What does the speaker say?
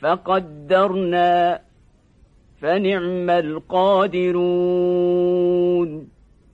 فقدرنا فنعم القادرون